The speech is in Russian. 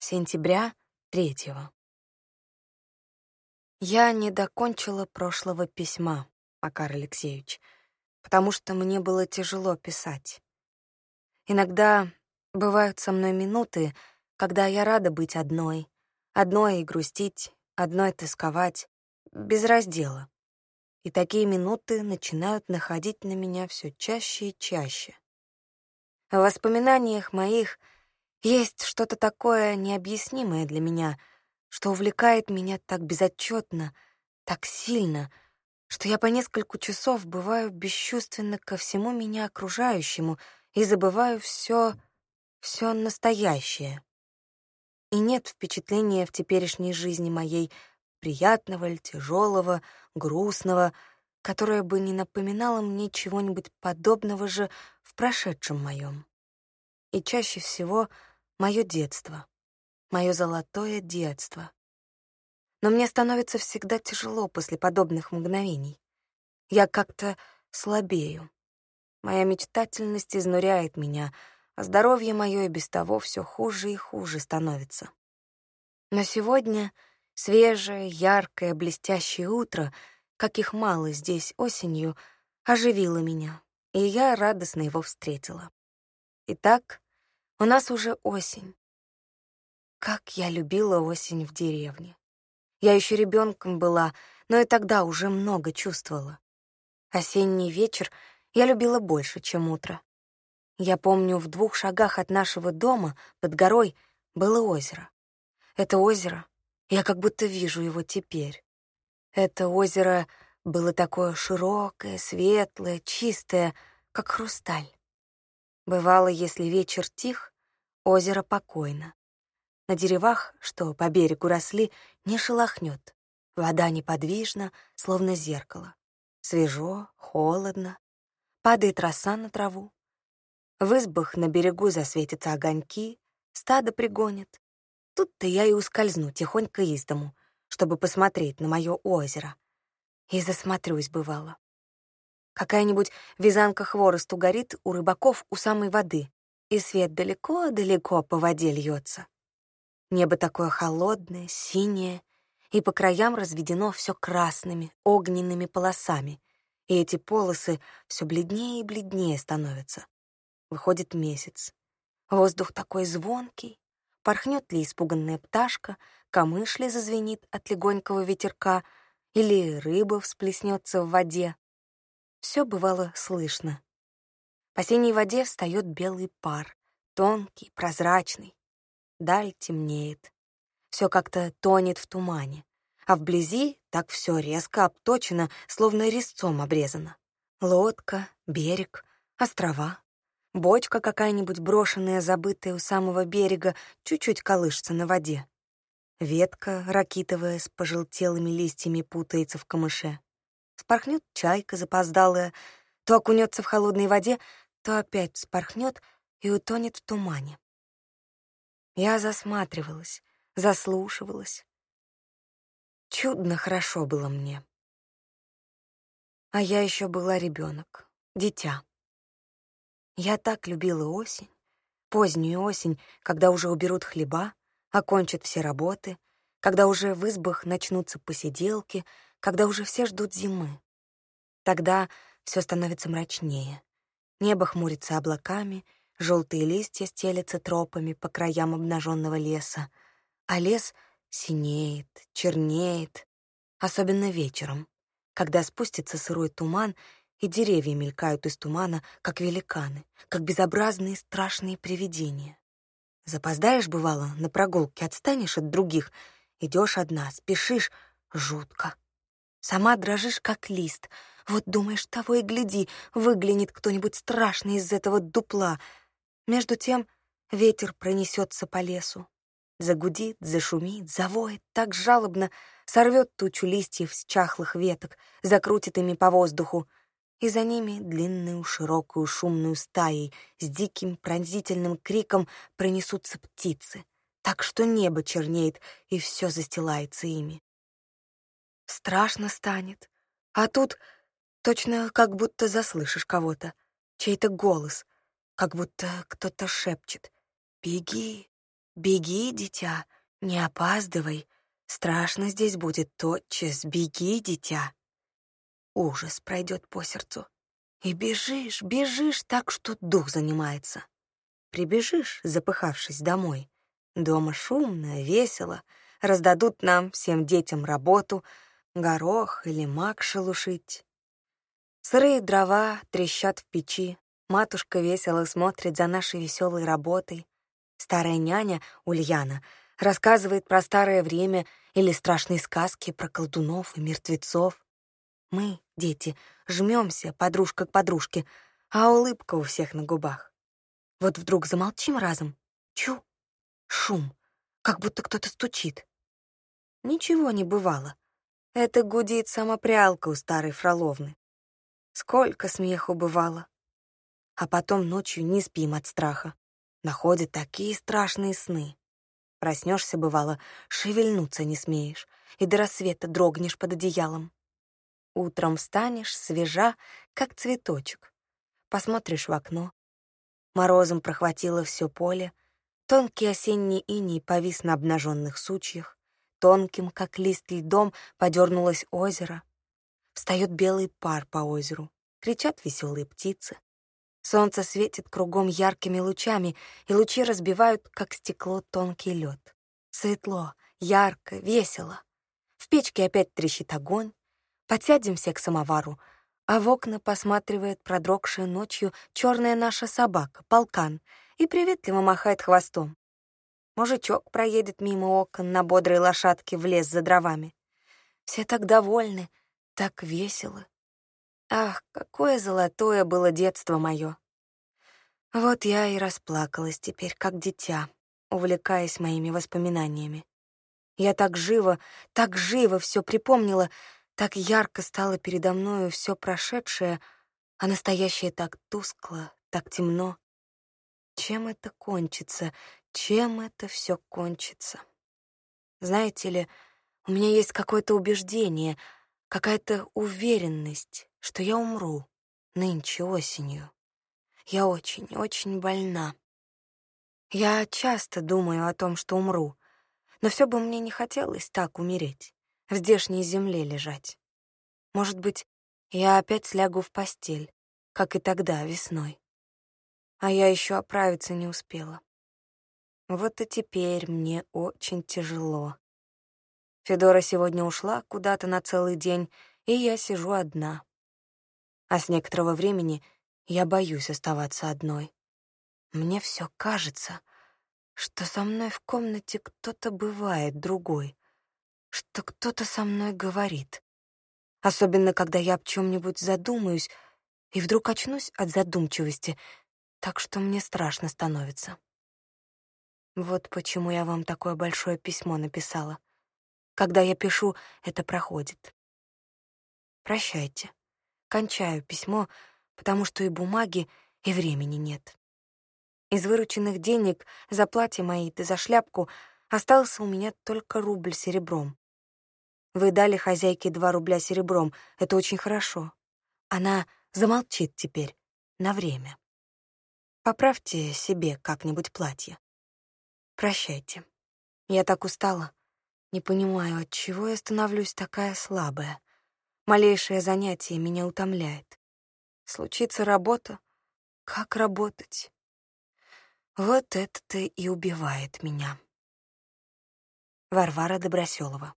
Сентября третьего. Я не докончила прошлого письма, Макар Алексеевич, потому что мне было тяжело писать. Иногда бывают со мной минуты, когда я рада быть одной, одной и грустить, одной тосковать, без раздела. И такие минуты начинают находить на меня все чаще и чаще. В воспоминаниях моих есть что-то такое необъяснимое для меня, что увлекает меня так безотчетно, так сильно, что я по несколько часов бываю бесчувственна ко всему меня окружающему и забываю все, все настоящее. И нет впечатления в теперешней жизни моей приятного или тяжелого, грустного, которое бы не напоминало мне чего-нибудь подобного же в прошедшем моем. И чаще всего — Мое детство. Мое золотое детство. Но мне становится всегда тяжело после подобных мгновений. Я как-то слабею. Моя мечтательность изнуряет меня, а здоровье мое и без того все хуже и хуже становится. Но сегодня свежее, яркое, блестящее утро, каких мало здесь осенью, оживило меня, и я радостно его встретила. Итак, у нас уже осень. Как я любила осень в деревне. Я еще ребенком была, но и тогда уже много чувствовала. Осенний вечер я любила больше, чем утро. Я помню, в двух шагах от нашего дома, под горой, было озеро. Это озеро, я как будто вижу его теперь. Это озеро было такое широкое, светлое, чистое, как хрусталь. Бывало, если вечер тих, озеро покойно. На деревах, что по берегу росли, не шелохнет. Вода неподвижна, словно зеркало. Свежо, холодно. Падает роса на траву. В избах на берегу засветятся огоньки, стадо пригонит. Тут-то я и ускользну тихонько из дому, чтобы посмотреть на мое озеро. И засмотрюсь, бывало. Какая-нибудь вязанка хворосту горит у рыбаков у самой воды, и свет далеко-далеко по воде льется. Небо такое холодное, синее, и по краям разведено все красными, огненными полосами, и эти полосы все бледнее и бледнее становятся. Выходит месяц. Воздух такой звонкий. Порхнет ли испуганная пташка, камыш ли зазвенит от легонького ветерка, или рыба всплеснется в воде, все бывало слышно. В осенней воде встает белый пар, тонкий, прозрачный. Даль темнеет. Все как-то тонет в тумане. А вблизи так все резко обточено, словно резцом обрезано. Лодка, берег, острова. Бочка какая-нибудь брошенная, забытая у самого берега, чуть-чуть колышется на воде. Ветка, ракитовая, с пожелтелыми листьями путается в камыше. Спорхнет чайка запоздалая, то окунется в холодной воде, то опять спорхнет и утонет в тумане. Я засматривалась, заслушивалась. Чудно хорошо было мне. А я еще была ребенок, дитя. Я так любила осень, позднюю осень, когда уже уберут хлеба, окончат все работы, когда уже в избах начнутся посиделки — когда уже все ждут зимы. Тогда все становится мрачнее. Небо хмурится облаками, желтые листья стелятся тропами по краям обнаженного леса, а лес синеет, чернеет, особенно вечером, когда спустится сырой туман, и деревья мелькают из тумана, как великаны, как безобразные страшные привидения. Запоздаешь, бывало, на прогулке, отстанешь от других, идешь одна, спешишь, жутко. Сама дрожишь, как лист. Вот думаешь, того и гляди, выглянет кто-нибудь страшный из этого дупла. Между тем ветер пронесется по лесу. Загудит, зашумит, завоет так жалобно, сорвет тучу листьев с чахлых веток, закрутит ими по воздуху, и за ними длинную, широкую, шумную стаей с диким пронзительным криком пронесутся птицы, так что небо чернеет, и все застилается ими. Страшно станет. А тут точно как будто заслышишь кого-то, чей-то голос, как будто кто-то шепчет «Беги, «Беги, дитя, не опаздывай. Страшно здесь будет тотчас. Беги, дитя». Ужас пройдет по сердцу. И бежишь, бежишь так, что дух занимается. Прибежишь, запыхавшись домой. Дома шумно, весело. Раздадут нам, всем детям, работу, горох или мак шелушить. Сырые дрова трещат в печи. Матушка весело смотрит за нашей веселой работой. Старая няня, Ульяна, рассказывает про старое время или страшные сказки про колдунов и мертвецов. Мы, дети, жмемся подружка к подружке, а улыбка у всех на губах. Вот вдруг замолчим разом. Чу! Шум, как будто кто-то стучит. Ничего не бывало. Это гудит самопрялка у старой Фроловны. Сколько смеху бывало. А потом ночью не спим от страха. Находят такие страшные сны. Проснешься, бывало, шевельнуться не смеешь, и до рассвета дрогнешь под одеялом. Утром встанешь, свежа, как цветочек. Посмотришь в окно, Морозом прохватило все поле, тонкий осенний иней повис на обнаженных сучьях, тонким, как лист льдом, подернулось озеро. Встает белый пар по озеру, кричат веселые птицы. Солнце светит кругом яркими лучами, и лучи разбивают, как стекло, тонкий лед. Светло, ярко, весело. В печке опять трещит огонь. Подсядемся к самовару — а в окна посматривает продрогшая ночью черная наша собака, полкан, и приветливо махает хвостом. Мужичок проедет мимо окон на бодрой лошадке в лес за дровами. Все так довольны, так весело. Ах, какое золотое было детство мое! Вот я и расплакалась теперь, как дитя, увлекаясь моими воспоминаниями. Я так живо, так живо все припомнила, так ярко стало передо мною все прошедшее, а настоящее так тускло, так темно. Чем это кончится? Чем это все кончится? Знаете ли, у меня есть какое-то убеждение, какая-то уверенность, что я умру нынче осенью. Я очень-очень больна. Я часто думаю о том, что умру, но все бы мне не хотелось так умереть в здешней земле лежать. Может быть, я опять слягу в постель, как и тогда, весной. А я еще оправиться не успела. Вот и теперь мне очень тяжело. Федора сегодня ушла куда-то на целый день, и я сижу одна. А с некоторого времени я боюсь оставаться одной. Мне все кажется, что со мной в комнате кто-то бывает другой что кто-то со мной говорит. Особенно, когда я об чем-нибудь задумаюсь и вдруг очнусь от задумчивости, так что мне страшно становится. Вот почему я вам такое большое письмо написала. Когда я пишу, это проходит. Прощайте. Кончаю письмо, потому что и бумаги, и времени нет. Из вырученных денег за платье мои да за шляпку остался у меня только рубль серебром. Вы дали хозяйке два рубля серебром. Это очень хорошо. Она замолчит теперь на время. Поправьте себе как-нибудь платье. Прощайте. Я так устала. Не понимаю, от чего я становлюсь такая слабая. Малейшее занятие меня утомляет. Случится работа. Как работать? Вот это-то и убивает меня. Варвара Доброселова